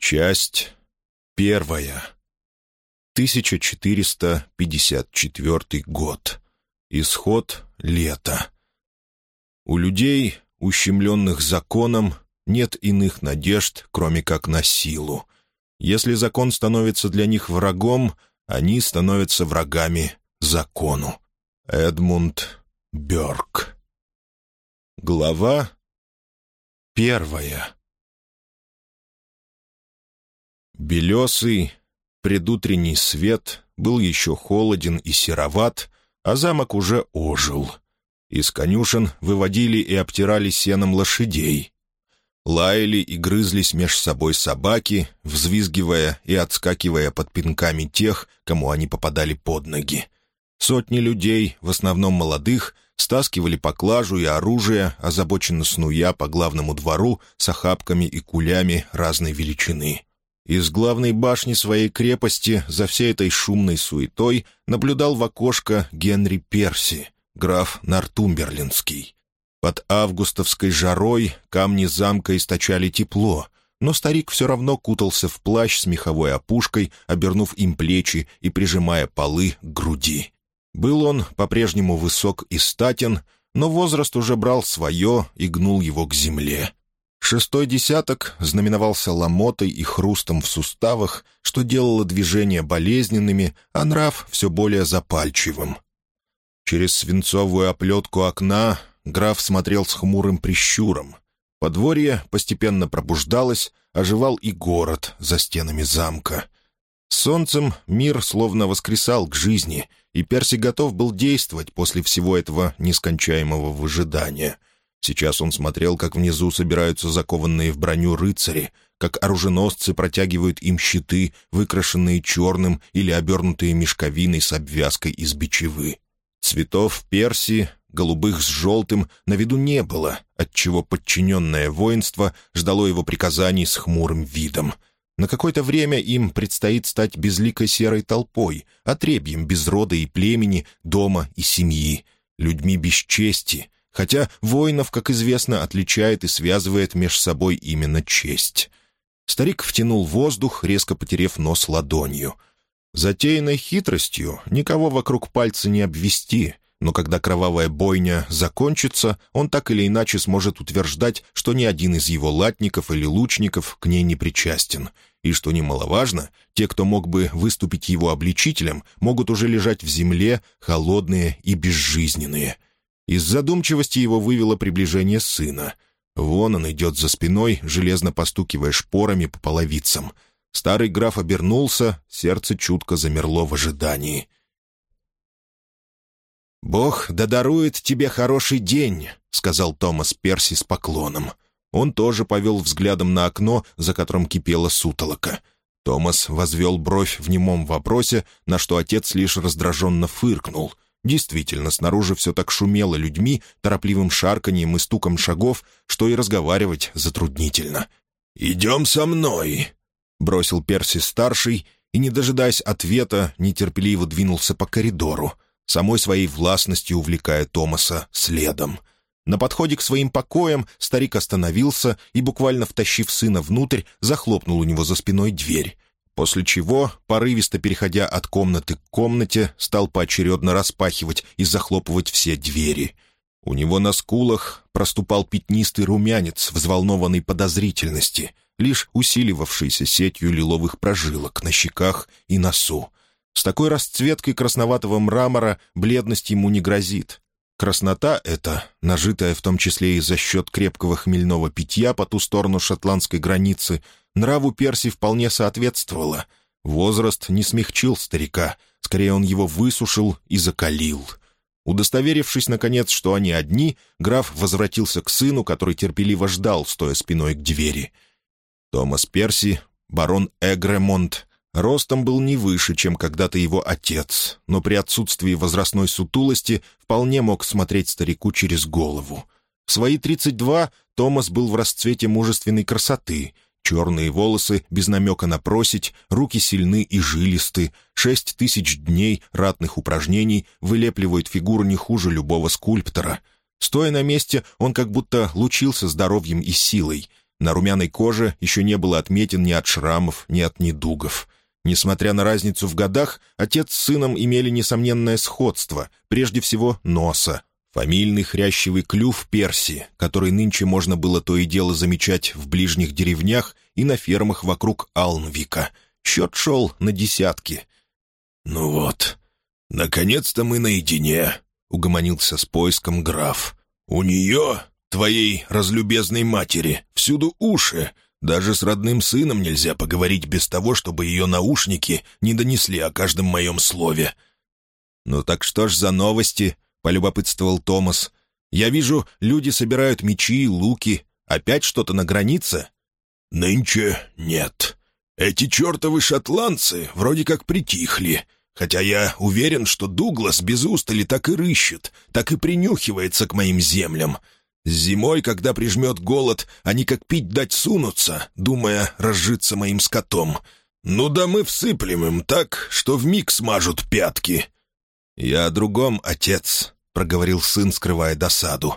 Часть первая. 1454 год. Исход лета. У людей, ущемленных законом, нет иных надежд, кроме как на силу. Если закон становится для них врагом, они становятся врагами закону. Эдмунд Бёрк. Глава первая. Белесый, предутренний свет был еще холоден и сероват, а замок уже ожил. Из конюшен выводили и обтирали сеном лошадей. Лаяли и грызлись меж собой собаки, взвизгивая и отскакивая под пинками тех, кому они попадали под ноги. Сотни людей, в основном молодых, стаскивали поклажу и оружие, озабоченно снуя по главному двору с охапками и кулями разной величины. Из главной башни своей крепости за всей этой шумной суетой наблюдал в окошко Генри Перси, граф Нортумберлинский. Под августовской жарой камни замка источали тепло, но старик все равно кутался в плащ с меховой опушкой, обернув им плечи и прижимая полы к груди. Был он по-прежнему высок и статен, но возраст уже брал свое и гнул его к земле. Шестой десяток знаменовался ломотой и хрустом в суставах, что делало движения болезненными, а нрав все более запальчивым. Через свинцовую оплетку окна граф смотрел с хмурым прищуром. Подворье постепенно пробуждалось, оживал и город за стенами замка. солнцем мир словно воскресал к жизни, и Перси готов был действовать после всего этого нескончаемого выжидания — Сейчас он смотрел, как внизу собираются закованные в броню рыцари, как оруженосцы протягивают им щиты, выкрашенные черным или обернутые мешковиной с обвязкой из бичевы. Цветов перси, голубых с желтым, на виду не было, отчего подчиненное воинство ждало его приказаний с хмурым видом. На какое-то время им предстоит стать безликой серой толпой, отребьем без рода и племени, дома и семьи, людьми без чести — хотя воинов, как известно, отличает и связывает меж собой именно честь. Старик втянул воздух, резко потерев нос ладонью. Затеянной хитростью никого вокруг пальца не обвести, но когда кровавая бойня закончится, он так или иначе сможет утверждать, что ни один из его латников или лучников к ней не причастен, и, что немаловажно, те, кто мог бы выступить его обличителем, могут уже лежать в земле, холодные и безжизненные — из задумчивости его вывело приближение сына. Вон он идет за спиной, железно постукивая шпорами по половицам. Старый граф обернулся, сердце чутко замерло в ожидании. «Бог да дарует тебе хороший день», — сказал Томас Перси с поклоном. Он тоже повел взглядом на окно, за которым кипела сутолока. Томас возвел бровь в немом вопросе, на что отец лишь раздраженно фыркнул — Действительно, снаружи все так шумело людьми, торопливым шарканьем и стуком шагов, что и разговаривать затруднительно. «Идем со мной», — бросил Перси-старший, и, не дожидаясь ответа, нетерпеливо двинулся по коридору, самой своей властностью увлекая Томаса следом. На подходе к своим покоям старик остановился и, буквально втащив сына внутрь, захлопнул у него за спиной дверь после чего, порывисто переходя от комнаты к комнате, стал поочередно распахивать и захлопывать все двери. У него на скулах проступал пятнистый румянец взволнованной подозрительности, лишь усиливавшийся сетью лиловых прожилок на щеках и носу. С такой расцветкой красноватого мрамора бледность ему не грозит. Краснота эта, нажитая в том числе и за счет крепкого хмельного питья по ту сторону шотландской границы, Нраву Перси вполне соответствовало. Возраст не смягчил старика, скорее он его высушил и закалил. Удостоверившись, наконец, что они одни, граф возвратился к сыну, который терпеливо ждал, стоя спиной к двери. Томас Перси, барон Эгремонт, ростом был не выше, чем когда-то его отец, но при отсутствии возрастной сутулости вполне мог смотреть старику через голову. В свои 32 Томас был в расцвете мужественной красоты — Черные волосы, без намека на просить, руки сильны и жилисты, шесть тысяч дней ратных упражнений вылепливают фигуру не хуже любого скульптора. Стоя на месте, он как будто лучился здоровьем и силой. На румяной коже еще не было отметин ни от шрамов, ни от недугов. Несмотря на разницу в годах, отец с сыном имели несомненное сходство, прежде всего носа. Фамильный хрящевый клюв Перси, который нынче можно было то и дело замечать в ближних деревнях и на фермах вокруг Алнвика. Счет шел на десятки. «Ну вот, наконец-то мы наедине», — угомонился с поиском граф. «У нее твоей разлюбезной матери, всюду уши. Даже с родным сыном нельзя поговорить без того, чтобы ее наушники не донесли о каждом моем слове». «Ну так что ж за новости?» — полюбопытствовал Томас. «Я вижу, люди собирают мечи, луки. Опять что-то на границе?» «Нынче нет. Эти чертовы шотландцы вроде как притихли. Хотя я уверен, что Дуглас без устали так и рыщет, так и принюхивается к моим землям. Зимой, когда прижмет голод, они как пить дать сунутся, думая разжиться моим скотом. Ну да мы всыплем им так, что вмиг смажут пятки». «Я о другом, отец», — проговорил сын, скрывая досаду.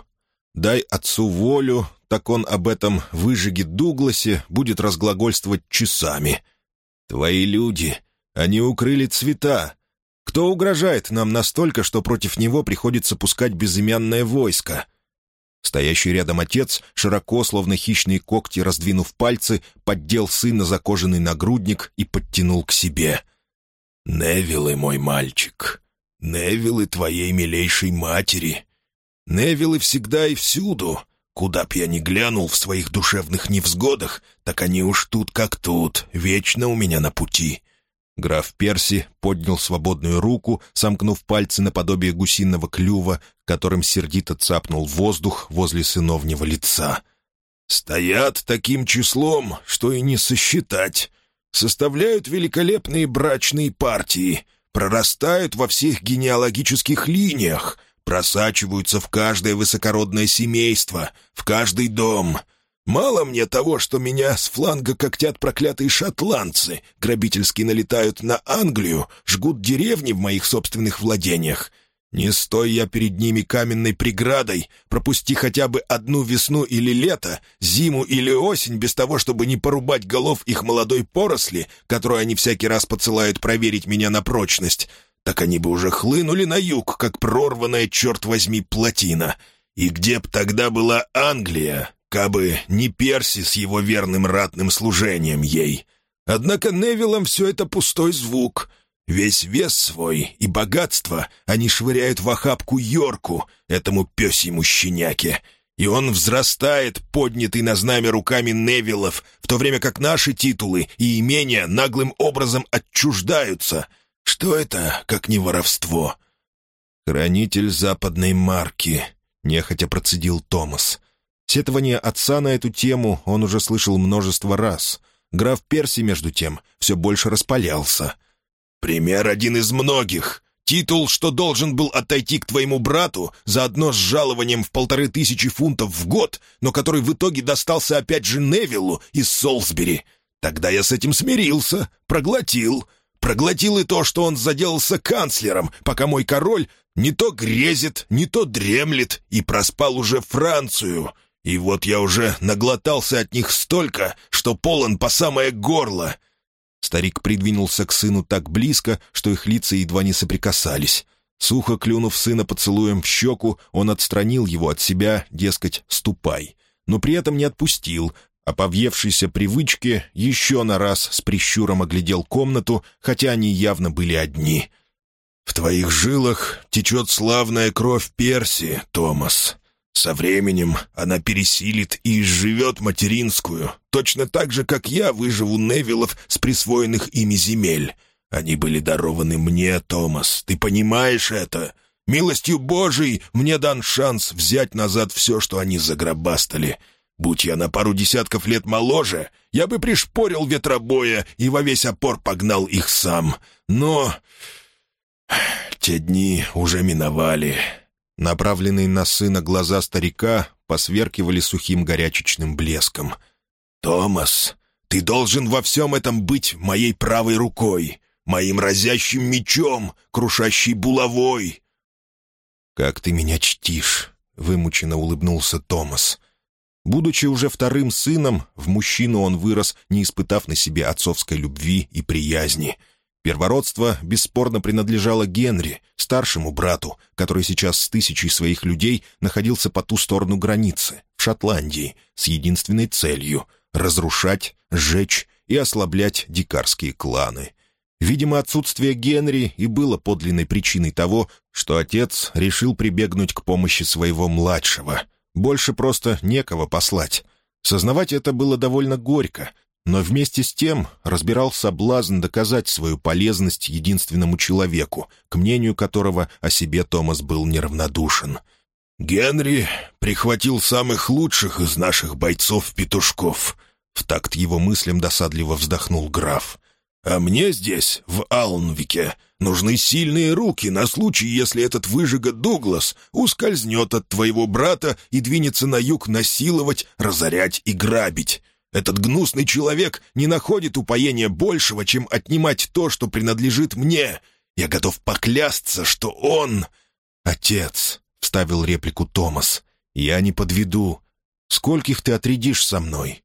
«Дай отцу волю, так он об этом выжиге Дугласе будет разглагольствовать часами. Твои люди, они укрыли цвета. Кто угрожает нам настолько, что против него приходится пускать безымянное войско?» Стоящий рядом отец, широко, словно хищные когти, раздвинув пальцы, поддел сына за кожаный нагрудник и подтянул к себе. «Невиллы, мой мальчик, Невиллы твоей милейшей матери. Невиллы всегда и всюду. Куда б я ни глянул в своих душевных невзгодах, так они уж тут как тут, вечно у меня на пути. Граф Перси поднял свободную руку, сомкнув пальцы наподобие гусиного клюва, которым сердито цапнул воздух возле сыновнего лица. «Стоят таким числом, что и не сосчитать. Составляют великолепные брачные партии, прорастают во всех генеалогических линиях, просачиваются в каждое высокородное семейство, в каждый дом». Мало мне того, что меня с фланга когтят проклятые шотландцы, грабительски налетают на Англию, жгут деревни в моих собственных владениях. Не стой я перед ними каменной преградой, пропусти хотя бы одну весну или лето, зиму или осень без того, чтобы не порубать голов их молодой поросли, которую они всякий раз подсылают проверить меня на прочность, так они бы уже хлынули на юг, как прорванная, черт возьми, плотина. И где б тогда была Англия, Кабы не Перси с его верным ратным служением ей. Однако Невилам все это пустой звук. Весь вес свой и богатство они швыряют в охапку Йорку, этому пёсьему щеняке. И он взрастает, поднятый на знамя руками Невилов, в то время как наши титулы и имения наглым образом отчуждаются. Что это, как не воровство? «Хранитель западной марки», — нехотя процедил Томас. Сетование отца на эту тему он уже слышал множество раз. Граф Перси, между тем, все больше распалялся. «Пример один из многих. Титул, что должен был отойти к твоему брату, заодно с жалованием в полторы тысячи фунтов в год, но который в итоге достался опять же Невиллу из Солсбери. Тогда я с этим смирился, проглотил. Проглотил и то, что он заделался канцлером, пока мой король не то грезит, не то дремлет и проспал уже Францию. И вот я уже наглотался от них столько, что полон по самое горло». Старик придвинулся к сыну так близко, что их лица едва не соприкасались. Сухо клюнув сына поцелуем в щеку, он отстранил его от себя, дескать, «ступай», но при этом не отпустил, а по привычке еще на раз с прищуром оглядел комнату, хотя они явно были одни. «В твоих жилах течет славная кровь Перси, Томас. Со временем она пересилит и изживет материнскую, точно так же, как я выживу Невилов с присвоенных ими земель. Они были дарованы мне, Томас, ты понимаешь это? Милостью Божией мне дан шанс взять назад все, что они загробастали. Будь я на пару десятков лет моложе, я бы пришпорил ветробоя и во весь опор погнал их сам. Но те дни уже миновали». Направленные на сына глаза старика посверкивали сухим горячечным блеском. «Томас, ты должен во всем этом быть моей правой рукой, моим разящим мечом, крушащей булавой». «Как ты меня чтишь!» — вымученно улыбнулся Томас. Будучи уже вторым сыном, в мужчину он вырос, не испытав на себе отцовской любви и приязни. Первородство бесспорно принадлежало Генри, старшему брату, который сейчас с тысячей своих людей находился по ту сторону границы, в Шотландии, с единственной целью — разрушать, сжечь и ослаблять дикарские кланы. Видимо, отсутствие Генри и было подлинной причиной того, что отец решил прибегнуть к помощи своего младшего — больше просто некого послать. Сознавать это было довольно горько, но вместе с тем разбирал соблазн доказать свою полезность единственному человеку, к мнению которого о себе Томас был неравнодушен. «Генри прихватил самых лучших из наших бойцов-петушков», — в такт его мыслям досадливо вздохнул граф. А мне здесь, в Алнвике, нужны сильные руки на случай, если этот выжига Дуглас ускользнет от твоего брата и двинется на юг насиловать, разорять и грабить. Этот гнусный человек не находит упоения большего, чем отнимать то, что принадлежит мне. Я готов поклясться, что он... «Отец», — вставил реплику Томас, — «я не подведу. Скольких ты отрядишь со мной?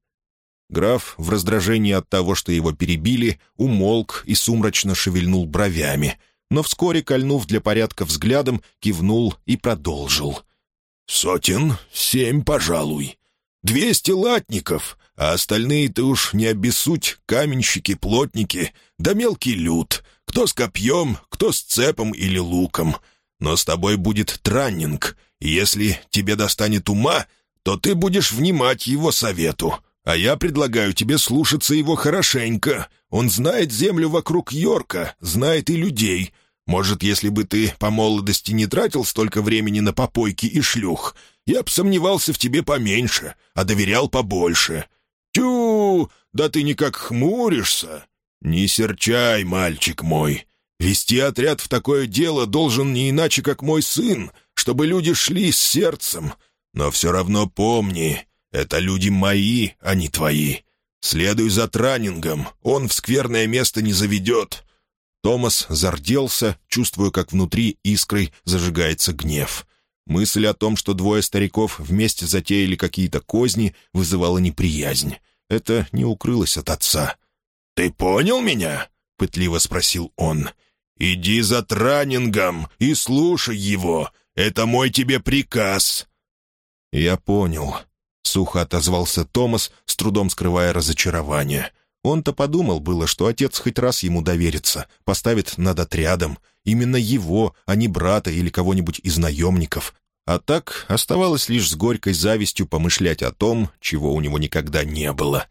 Граф, в раздражении от того, что его перебили, умолк и сумрачно шевельнул бровями, но вскоре, кольнув для порядка взглядом, кивнул и продолжил. «Сотен семь, пожалуй. Двести латников, а остальные ты уж не обессудь, каменщики, плотники, да мелкий люд, кто с копьем, кто с цепом или луком. Но с тобой будет траннинг, и если тебе достанет ума, то ты будешь внимать его совету». А я предлагаю тебе слушаться его хорошенько. Он знает землю вокруг Йорка, знает и людей. Может, если бы ты по молодости не тратил столько времени на попойки и шлюх, я б сомневался в тебе поменьше, а доверял побольше. Тю, да ты никак хмуришься. Не серчай, мальчик мой. Вести отряд в такое дело должен не иначе, как мой сын, чтобы люди шли с сердцем. Но все равно помни, это люди мои, а не твои. Следуй за Транингом, он в скверное место не заведет». Томас зарделся, чувствуя, как внутри искрой зажигается гнев. Мысль о том, что двое стариков вместе затеяли какие-то козни, вызывала неприязнь. Это не укрылось от отца. «Ты понял меня?» — пытливо спросил он. «Иди за Транингом и слушай его. Это мой тебе приказ». «Я понял», — сухо отозвался Томас, с трудом скрывая разочарование. Он-то подумал было, что отец хоть раз ему доверится, поставит над отрядом. Именно его, а не брата или кого-нибудь из наемников. А так оставалось лишь с горькой завистью помышлять о том, чего у него никогда не было.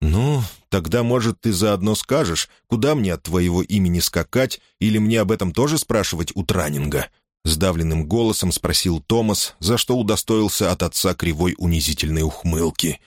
«Ну, тогда, может, ты заодно скажешь, куда мне от твоего имени скакать, или мне об этом тоже спрашивать у Транинга?» — сдавленным голосом спросил Томас, за что удостоился от отца кривой унизительной ухмылки.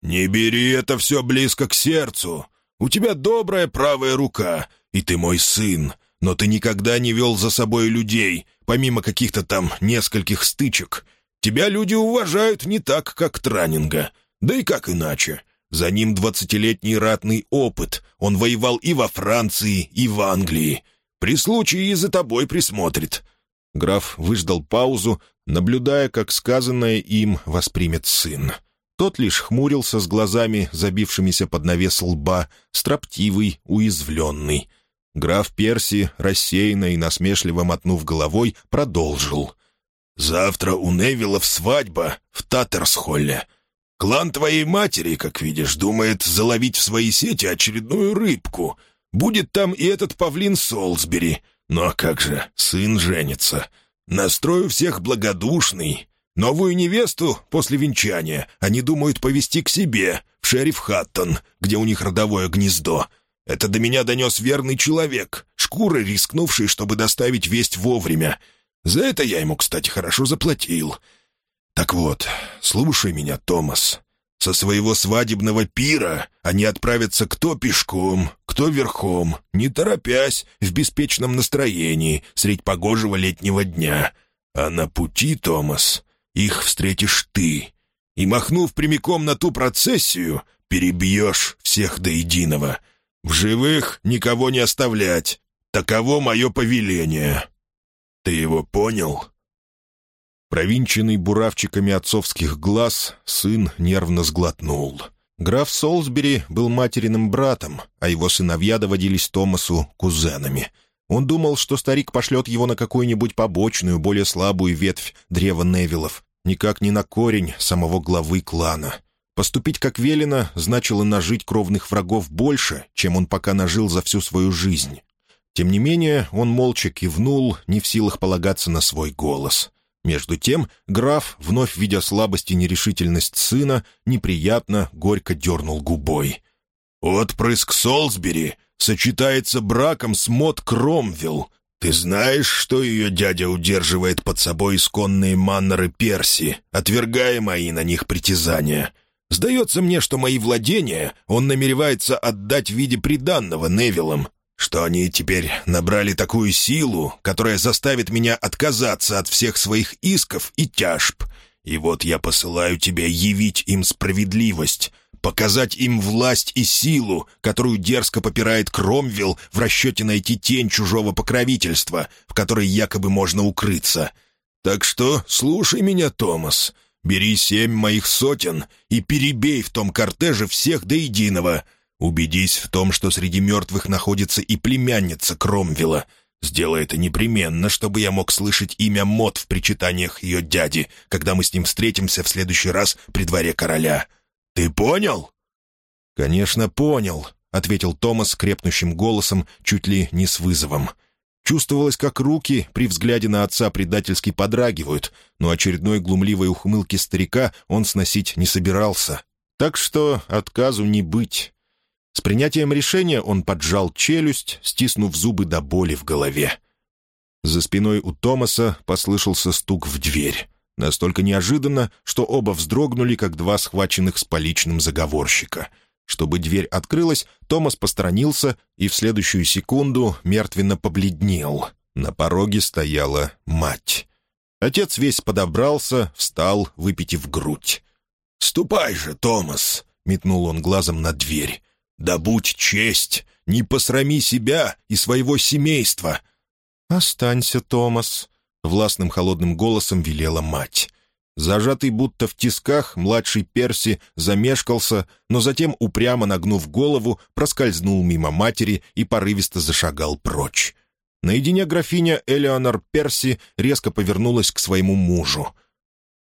«Не бери это все близко к сердцу. У тебя добрая правая рука, и ты мой сын, но ты никогда не вел за собой людей, помимо каких-то там нескольких стычек. Тебя люди уважают не так, как Транинга. Да и как иначе? За ним двадцатилетний ратный опыт. Он воевал и во Франции, и в Англии. При случае и за тобой присмотрит. Граф выждал паузу, наблюдая, как сказанное им воспримет сын. Тот лишь хмурился с глазами, забившимися под навес лба, строптивый, уязвленный. Граф Перси, рассеянно и насмешливо мотнув головой, продолжил. «Завтра у Невилов свадьба в Таттерсхолле. Клан твоей матери, как видишь, думает заловить в свои сети очередную рыбку. Будет там и этот павлин Солсбери. Но как же, сын женится. Настрою всех благодушный. Новую невесту после венчания они думают повести к себе, в шериф Хаттон, где у них родовое гнездо. Это до меня донес верный человек, шкуры рискнувший, чтобы доставить весть вовремя. За это я ему, кстати, хорошо заплатил. Так вот, слушай меня, Томас. Со своего свадебного пира они отправятся кто пешком, кто верхом, не торопясь, в беспечном настроении, средь погожего летнего дня. А на пути, Томас, их встретишь ты. И, махнув прямиком на ту процессию, перебьешь всех до единого. В живых никого не оставлять. Таково мое повеление. Ты его понял?» Провинченный буравчиками отцовских глаз, сын нервно сглотнул. Граф Солсбери был материным братом, а его сыновья доводились Томасу кузенами. Он думал, что старик пошлет его на какую-нибудь побочную, более слабую ветвь древа Невилов, никак не на корень самого главы клана. Поступить как велено значило нажить кровных врагов больше, чем он пока нажил за всю свою жизнь. Тем не менее, он молча кивнул, не в силах полагаться на свой голос. Между тем, граф, вновь видя слабость и нерешительность сына, неприятно, горько дернул губой. «Отпрыск Солсбери сочетается браком с Мот Кромвилл. Ты знаешь, что ее дядя удерживает под собой исконные маннеры Перси, отвергая мои на них притязания?» Сдается мне, что мои владения он намеревается отдать в виде приданного Невилам, что они теперь набрали такую силу, которая заставит меня отказаться от всех своих исков и тяжб. И вот я посылаю тебя явить им справедливость, показать им власть и силу, которую дерзко попирает Кромвелл в расчете найти тень чужого покровительства, в которой якобы можно укрыться. Так что слушай меня, Томас». Бери семь моих сотен и перебей в том кортеже всех до единого. Убедись в том, что среди мертвых находится и племянница Кромвела. Сделай это непременно, чтобы я мог слышать имя Мот в причитаниях ее дяди, когда мы с ним встретимся в следующий раз при дворе короля. Ты понял?» «Конечно, понял», — ответил Томас крепнущим голосом, чуть ли не с вызовом. Чувствовалось, как руки при взгляде на отца предательски подрагивают, но очередной глумливой ухмылки старика он сносить не собирался. Так что отказу не быть. С принятием решения он поджал челюсть, стиснув зубы до боли в голове. За спиной у Томаса послышался стук в дверь. Настолько неожиданно, что оба вздрогнули, как два схваченных с поличным заговорщика — чтобы дверь открылась, Томас посторонился и в следующую секунду мертвенно побледнел. На пороге стояла мать. Отец весь подобрался, встал, выпитив грудь. «Ступай же, Томас!» — метнул он глазом на дверь. «Да будь честь! Не посрами себя и своего семейства!» «Останься, Томас!» — властным холодным голосом велела мать. Зажатый будто в тисках, младший Перси замешкался, но затем, упрямо нагнув голову, проскользнул мимо матери и порывисто зашагал прочь. Наедине графиня Элеонор Перси резко повернулась к своему мужу.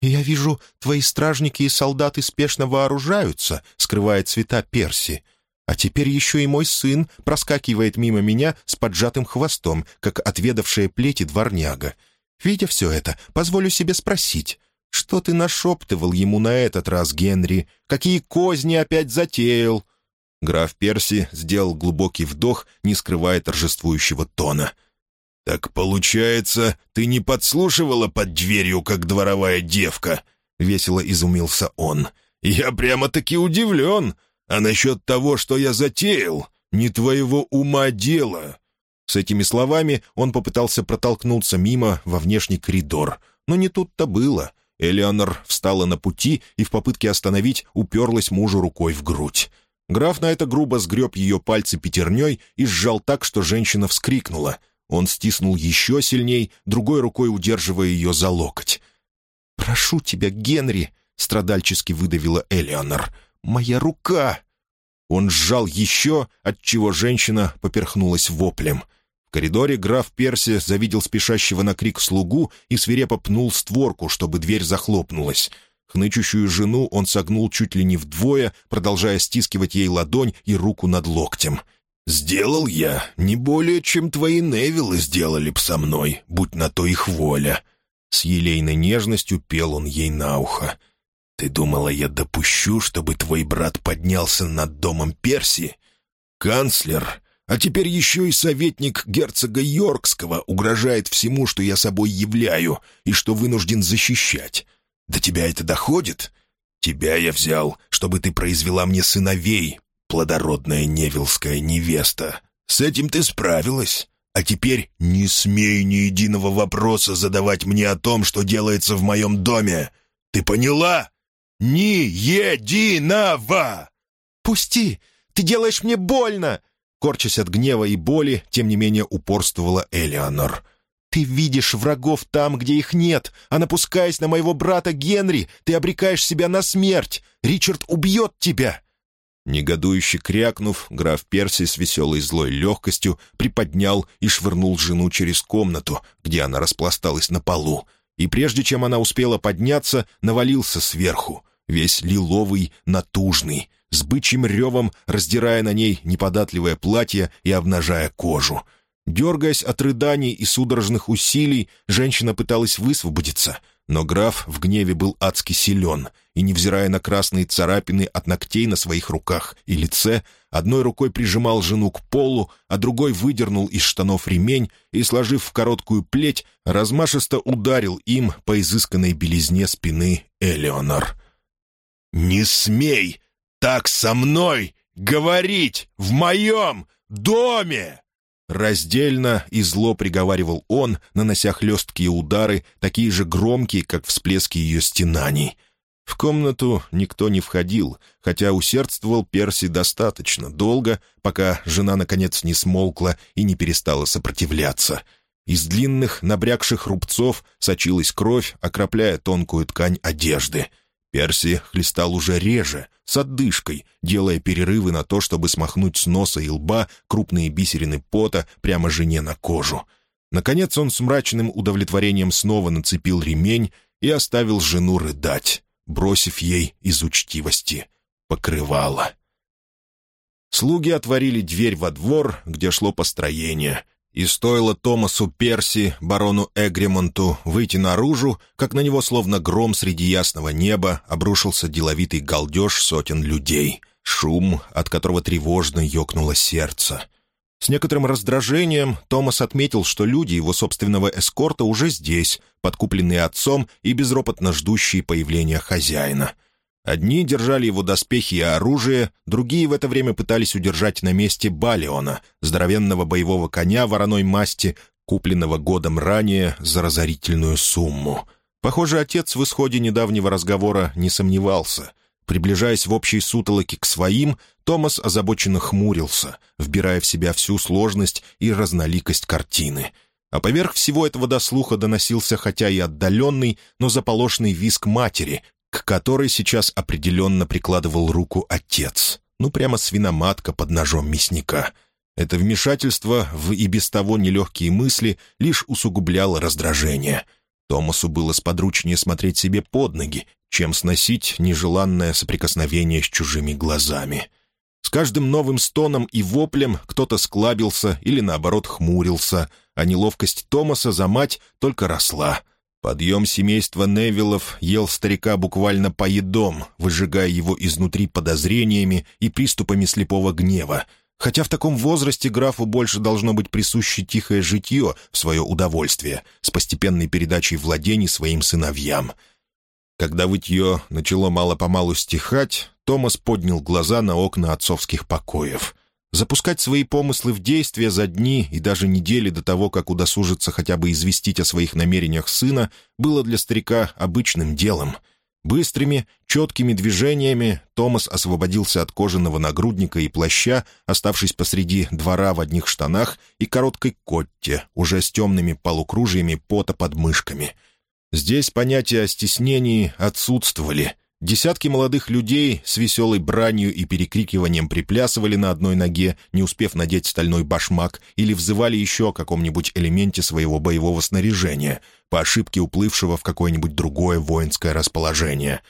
«Я вижу, твои стражники и солдаты спешно вооружаются», — скрывая цвета Перси. «А теперь еще и мой сын проскакивает мимо меня с поджатым хвостом, как отведавшая плети дворняга. Видя все это, позволю себе спросить, что ты нашептывал ему на этот раз, Генри? Какие козни опять затеял?» Граф Перси сделал глубокий вдох, не скрывая торжествующего тона. «Так получается, ты не подслушивала под дверью, как дворовая девка?» — весело изумился он. «Я прямо-таки удивлен. А насчет того, что я затеял, не твоего ума дело». С этими словами он попытался протолкнуться мимо во внешний коридор, но не тут-то было — Элеонор встала на пути и в попытке остановить уперлась мужу рукой в грудь. Граф на это грубо сгреб ее пальцы пятерней и сжал так, что женщина вскрикнула. Он стиснул еще сильней, другой рукой удерживая ее за локоть. «Прошу тебя, Генри!» — страдальчески выдавила Элеонор. «Моя рука!» Он сжал еще, отчего женщина поперхнулась воплем коридоре граф Перси завидел спешащего на крик слугу и свирепо пнул створку, чтобы дверь захлопнулась. Хнычущую жену он согнул чуть ли не вдвое, продолжая стискивать ей ладонь и руку над локтем. «Сделал я не более, чем твои Невиллы сделали б со мной, будь на то их воля». С елейной нежностью пел он ей на ухо. «Ты думала, я допущу, чтобы твой брат поднялся над домом Перси? Канцлер а теперь еще и советник герцога Йоркского угрожает всему, что я собой являю и что вынужден защищать. До тебя это доходит? Тебя я взял, чтобы ты произвела мне сыновей, плодородная невилская невеста. С этим ты справилась. А теперь не смей ни единого вопроса задавать мне о том, что делается в моем доме. Ты поняла? Ни единого!» «Пусти! Ты делаешь мне больно!» Корчась от гнева и боли, тем не менее упорствовала Элеонор. Ты видишь врагов там, где их нет, а напускаясь на моего брата Генри, ты обрекаешь себя на смерть. Ричард убьет тебя!» Негодующе крякнув, граф Перси с веселой злой легкостью приподнял и швырнул жену через комнату, где она распласталась на полу, и прежде чем она успела подняться, навалился сверху, весь лиловый, натужный, с бычьим ревом раздирая на ней неподатливое платье и обнажая кожу. Дергаясь от рыданий и судорожных усилий, женщина пыталась высвободиться — но граф в гневе был адски силен, и, невзирая на красные царапины от ногтей на своих руках и лице, одной рукой прижимал жену к полу, а другой выдернул из штанов ремень и, сложив в короткую плеть, размашисто ударил им по изысканной белизне спины Элеонор. «Не смей так со мной говорить в моем доме!» Раздельно и зло приговаривал он, нанося хлесткие удары, такие же громкие, как всплески ее стенаний. В комнату никто не входил, хотя усердствовал Перси достаточно долго, пока жена, наконец, не смолкла и не перестала сопротивляться. Из длинных, набрякших рубцов сочилась кровь, окропляя тонкую ткань одежды — Перси хлестал уже реже, с отдышкой, делая перерывы на то, чтобы смахнуть с носа и лба крупные бисерины пота прямо жене на кожу. Наконец он с мрачным удовлетворением снова нацепил ремень и оставил жену рыдать, бросив ей из учтивости покрывало. Слуги отворили дверь во двор, где шло построение, и стоило Томасу Перси, барону Эгремонту, выйти наружу, как на него, словно гром среди ясного неба, обрушился деловитый галдеж сотен людей. Шум, от которого тревожно ёкнуло сердце. С некоторым раздражением Томас отметил, что люди его собственного эскорта уже здесь, подкупленные отцом и безропотно ждущие появления хозяина — Одни держали его доспехи и оружие, другие в это время пытались удержать на месте Балиона, здоровенного боевого коня вороной масти, купленного годом ранее за разорительную сумму. Похоже, отец в исходе недавнего разговора не сомневался. Приближаясь в общей сутолоке к своим, Томас озабоченно хмурился, вбирая в себя всю сложность и разноликость картины. А поверх всего этого до слуха доносился хотя и отдаленный, но заполошный виск матери, к которой сейчас определенно прикладывал руку отец. Ну, прямо свиноматка под ножом мясника. Это вмешательство в и без того нелегкие мысли лишь усугубляло раздражение. Томасу было сподручнее смотреть себе под ноги, чем сносить нежеланное соприкосновение с чужими глазами. С каждым новым стоном и воплем кто-то склабился или, наоборот, хмурился, а неловкость Томаса за мать только росла — Подъем семейства Невиллов ел старика буквально поедом, выжигая его изнутри подозрениями и приступами слепого гнева, хотя в таком возрасте графу больше должно быть присуще тихое житье в свое удовольствие, с постепенной передачей владений своим сыновьям. Когда вытье начало мало-помалу стихать, Томас поднял глаза на окна отцовских покоев — Запускать свои помыслы в действие за дни и даже недели до того, как удосужиться хотя бы известить о своих намерениях сына, было для старика обычным делом. Быстрыми, четкими движениями Томас освободился от кожаного нагрудника и плаща, оставшись посреди двора в одних штанах и короткой котте, уже с темными полукружиями пота под мышками. Здесь понятия о стеснении отсутствовали — Десятки молодых людей с веселой бранью и перекрикиванием приплясывали на одной ноге, не успев надеть стальной башмак, или взывали еще о каком-нибудь элементе своего боевого снаряжения, по ошибке уплывшего в какое-нибудь другое воинское расположение.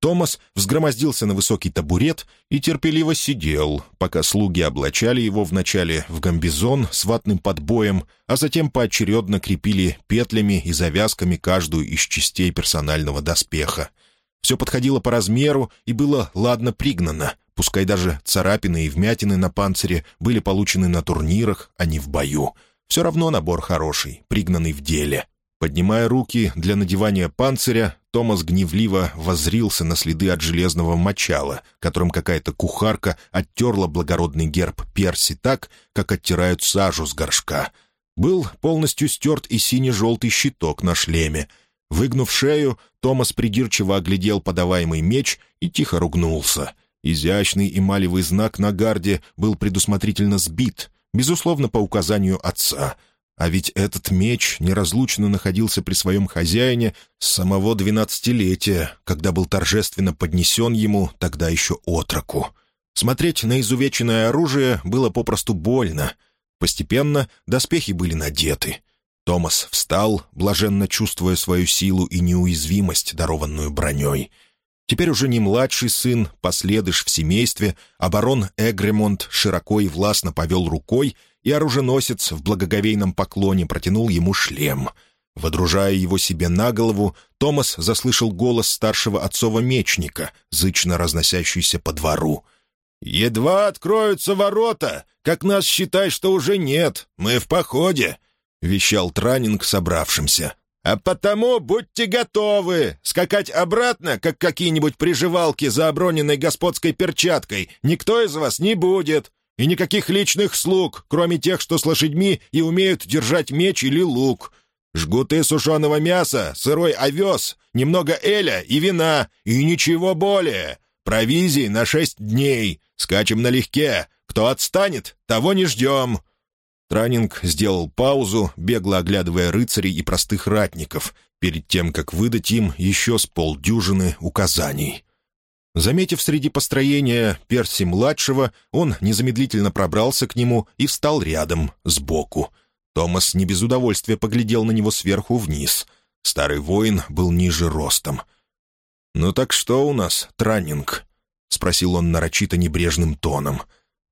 Томас взгромоздился на высокий табурет и терпеливо сидел, пока слуги облачали его вначале в гамбизон с ватным подбоем, а затем поочередно крепили петлями и завязками каждую из частей персонального доспеха — все подходило по размеру и было ладно пригнано, пускай даже царапины и вмятины на панцире были получены на турнирах, а не в бою. Все равно набор хороший, пригнанный в деле. Поднимая руки для надевания панциря, Томас гневливо воззрился на следы от железного мочала, которым какая-то кухарка оттерла благородный герб Перси так, как оттирают сажу с горшка. Был полностью стерт и сине-желтый щиток на шлеме — Выгнув шею, Томас придирчиво оглядел подаваемый меч и тихо ругнулся. Изящный эмалевый знак на гарде был предусмотрительно сбит, безусловно, по указанию отца. А ведь этот меч неразлучно находился при своем хозяине с самого двенадцатилетия, когда был торжественно поднесен ему тогда еще отроку. Смотреть на изувеченное оружие было попросту больно. Постепенно доспехи были надеты. Томас встал, блаженно чувствуя свою силу и неуязвимость, дарованную броней. Теперь уже не младший сын, последыш в семействе, а барон Эгремонт широко и властно повел рукой — и оруженосец в благоговейном поклоне протянул ему шлем. Водружая его себе на голову, Томас заслышал голос старшего отцова мечника, зычно разносящийся по двору. «Едва откроются ворота, как нас считай, что уже нет, мы в походе», — вещал Транинг собравшимся. «А потому будьте готовы! Скакать обратно, как какие-нибудь приживалки за оброненной господской перчаткой, никто из вас не будет. И никаких личных слуг, кроме тех, что с лошадьми и умеют держать меч или лук. Жгуты сушеного мяса, сырой овес, немного эля и вина, и ничего более. Провизии на шесть дней. Скачем налегке. Кто отстанет, того не ждем». Транинг сделал паузу, бегло оглядывая рыцарей и простых ратников, перед тем, как выдать им еще с полдюжины указаний. Заметив среди построения Перси-младшего, он незамедлительно пробрался к нему и встал рядом, сбоку. Томас не без удовольствия поглядел на него сверху вниз. Старый воин был ниже ростом. «Ну так что у нас, Траннинг?» — спросил он нарочито небрежным тоном.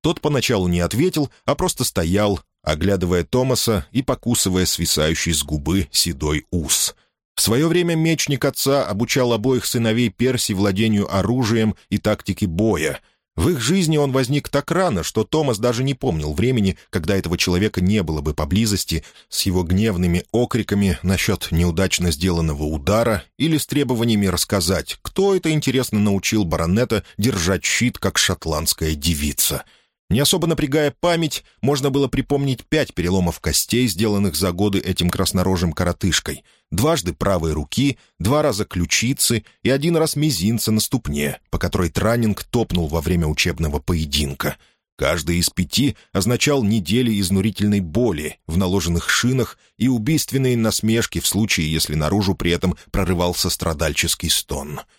Тот поначалу не ответил, а просто стоял, оглядывая Томаса и покусывая свисающий с губы седой ус — в свое время мечник отца обучал обоих сыновей Перси владению оружием и тактике боя. В их жизни он возник так рано, что Томас даже не помнил времени, когда этого человека не было бы поблизости, с его гневными окриками насчет неудачно сделанного удара или с требованиями рассказать, кто это, интересно, научил баронета держать щит, как шотландская девица — не особо напрягая память, можно было припомнить пять переломов костей, сделанных за годы этим краснорожим коротышкой, дважды правой руки, два раза ключицы и один раз мизинца на ступне, по которой Транинг топнул во время учебного поединка. Каждый из пяти означал недели изнурительной боли в наложенных шинах и убийственные насмешки в случае, если наружу при этом прорывался страдальческий стон —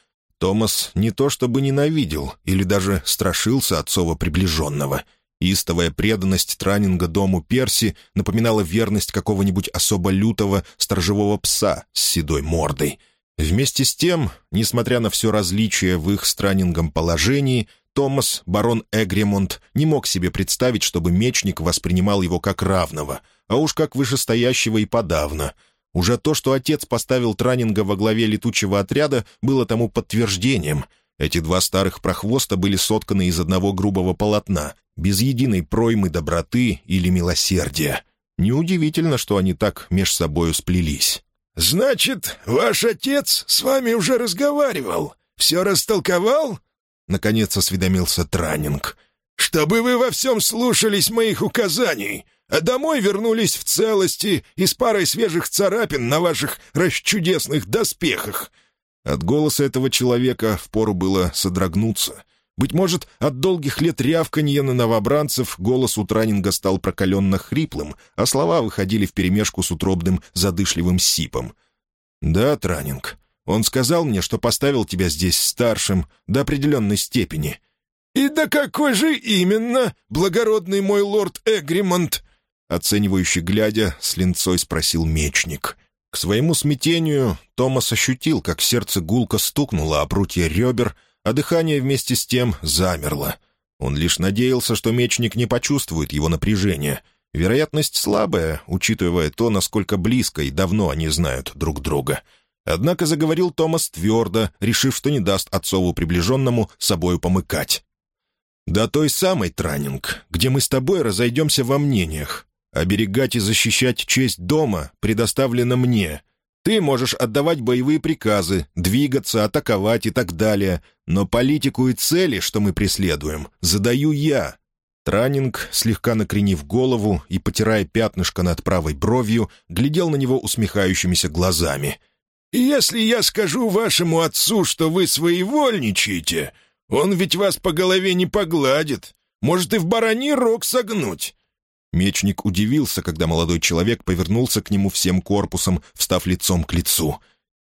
Томас не то чтобы ненавидел или даже страшился отцова приближенного. Истовая преданность Транинга дому Перси напоминала верность какого-нибудь особо лютого сторожевого пса с седой мордой. Вместе с тем, несмотря на все различия в их с Транингом положении, Томас, барон Эгремонт, не мог себе представить, чтобы мечник воспринимал его как равного, а уж как вышестоящего и подавно — уже то, что отец поставил Транинга во главе летучего отряда, было тому подтверждением. Эти два старых прохвоста были сотканы из одного грубого полотна, без единой проймы доброты или милосердия. Неудивительно, что они так меж собою сплелись. «Значит, ваш отец с вами уже разговаривал? Все растолковал?» Наконец осведомился Транинг. «Чтобы вы во всем слушались моих указаний а домой вернулись в целости и с парой свежих царапин на ваших расчудесных доспехах». От голоса этого человека впору было содрогнуться. Быть может, от долгих лет рявканья на новобранцев голос у Транинга стал прокаленно хриплым, а слова выходили вперемешку с утробным задышливым сипом. «Да, Транинг, он сказал мне, что поставил тебя здесь старшим до определенной степени». «И до какой же именно, благородный мой лорд Эгримонт?» Оценивающе глядя, с линцой спросил мечник. К своему смятению Томас ощутил, как сердце гулко стукнуло о прутья ребер, а дыхание вместе с тем замерло. Он лишь надеялся, что мечник не почувствует его напряжения. Вероятность слабая, учитывая то, насколько близко и давно они знают друг друга. Однако заговорил Томас твердо, решив, что не даст отцову приближенному собою помыкать. «До той самой, Транинг, где мы с тобой разойдемся во мнениях. Оберегать и защищать честь дома предоставлено мне. Ты можешь отдавать боевые приказы, двигаться, атаковать и так далее, но политику и цели, что мы преследуем, задаю я». Транинг, слегка накренив голову и потирая пятнышко над правой бровью, глядел на него усмехающимися глазами. «Если я скажу вашему отцу, что вы своевольничаете, он ведь вас по голове не погладит, может и в бараний рог согнуть. Мечник удивился, когда молодой человек повернулся к нему всем корпусом, встав лицом к лицу.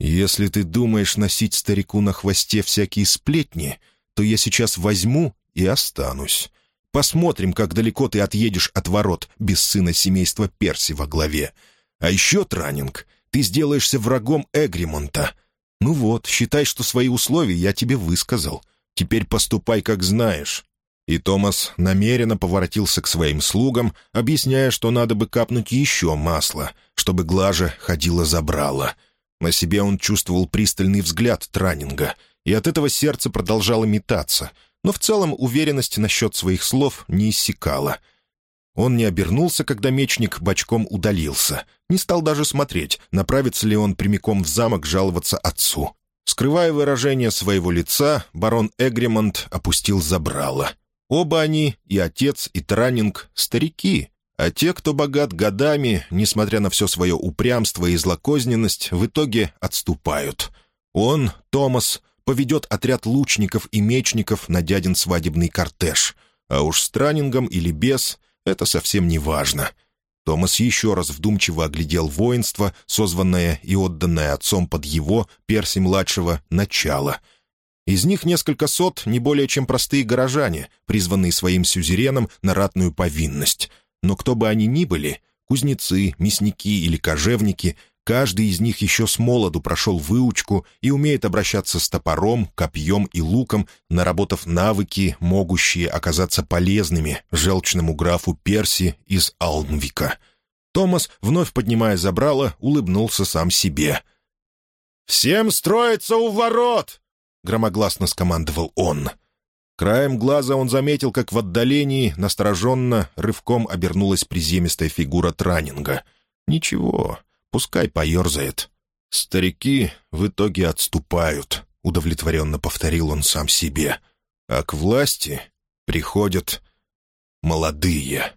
«Если ты думаешь носить старику на хвосте всякие сплетни, то я сейчас возьму и останусь. Посмотрим, как далеко ты отъедешь от ворот без сына семейства Перси во главе. А еще, Транинг, ты сделаешься врагом Эгримонта. Ну вот, считай, что свои условия я тебе высказал. Теперь поступай, как знаешь». И Томас намеренно поворотился к своим слугам, объясняя, что надо бы капнуть еще масла, чтобы глажа ходила забрала. На себе он чувствовал пристальный взгляд Транинга, и от этого сердце продолжало метаться, но в целом уверенность насчет своих слов не иссякала — он не обернулся, когда мечник бочком удалился. Не стал даже смотреть, направится ли он прямиком в замок жаловаться отцу. Скрывая выражение своего лица, барон Эгримонт опустил забрало. Оба они, и отец, и Транинг, старики, а те, кто богат годами, несмотря на все свое упрямство и злокозненность, в итоге отступают. Он, Томас, поведет отряд лучников и мечников на дядин свадебный кортеж, а уж с Транингом или без это совсем не важно. Томас еще раз вдумчиво оглядел воинство, созванное и отданное отцом под его, Перси-младшего, начало. Из них несколько сот не более чем простые горожане, призванные своим сюзереном на ратную повинность. Но кто бы они ни были, кузнецы, мясники или кожевники, Каждый из них еще с молоду прошел выучку и умеет обращаться с топором, копьем и луком, наработав навыки, могущие оказаться полезными желчному графу Перси из Алнвика. Томас, вновь поднимая забрало, улыбнулся сам себе. «Всем строиться у ворот!» — громогласно скомандовал он. Краем глаза он заметил, как в отдалении настороженно рывком обернулась приземистая фигура Транинга. «Ничего, Пускай поерзает. Старики в итоге отступают, — удовлетворенно повторил он сам себе. А к власти приходят молодые.